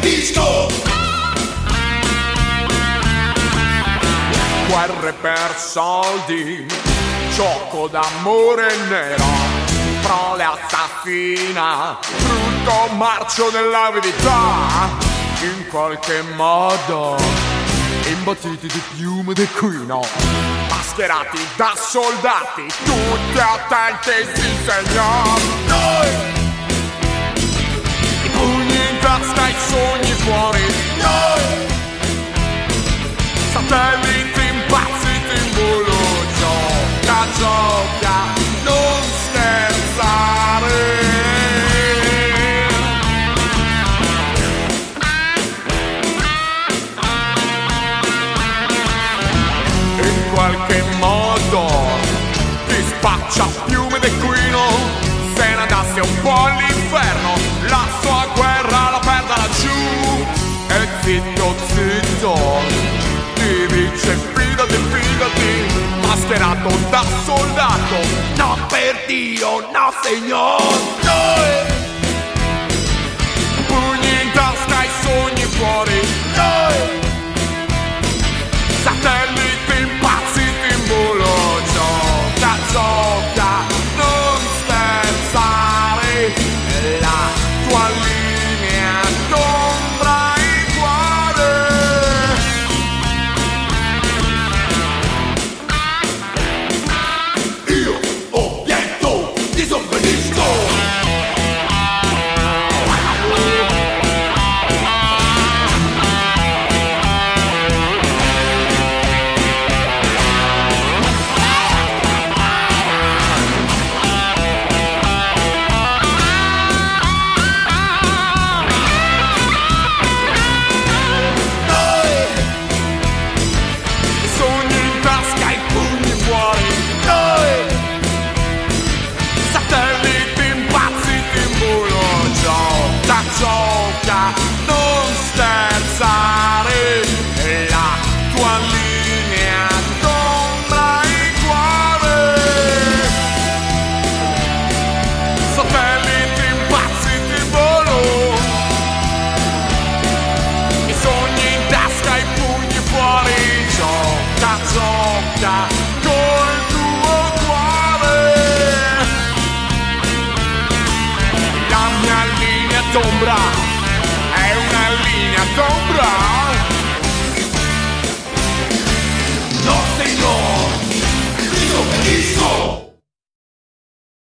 disco. Guerre per soldi, gioco d'amore nero. Prole assassina, brutto marcio della verità. In qualche modo, imbottiti di piume di d'equino. Mascherati da soldati, tutti attenti, sì signor. Noi faccia fiume d'equino se ne andasse un po' all'inferno la sua guerra la perda laggiù. E zitto zitto ti dice fidati fidati mascherato da soldato. No per Dio no signor. Noi pugni in tasca e sogni fuori. 万里。linja som bra.